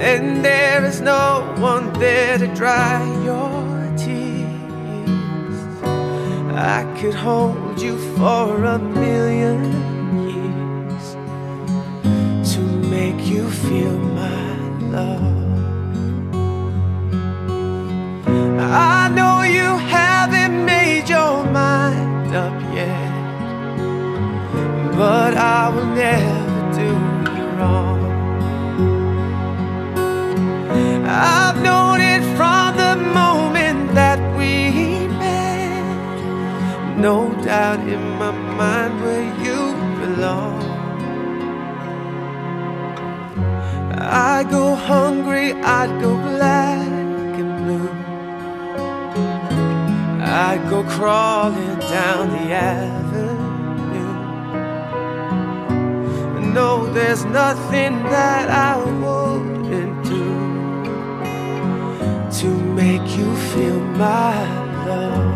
and there is no one there to dry your tears, I could hold you for a million years to make you feel my love. I know you haven't made your mind up yet but I will never do you wrong. No doubt in my mind where you belong. I'd go hungry, I'd go black and blue. I'd go crawling down the avenue. No, there's nothing that I wouldn't do to make you feel my love.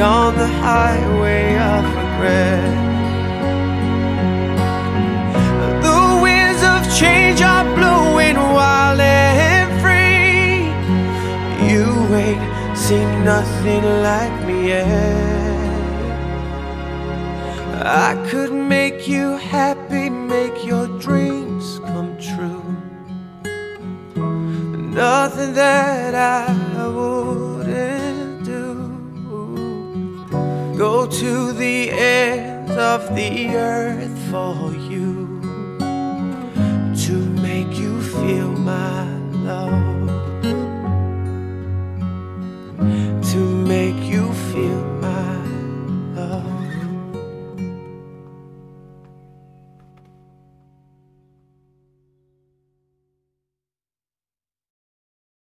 On the highway of regret. The winds of change are blowing wild and free. You ain't seen nothing like me yet. I could make you happy, make your dreams come true. Nothing that I To the ends of the earth for you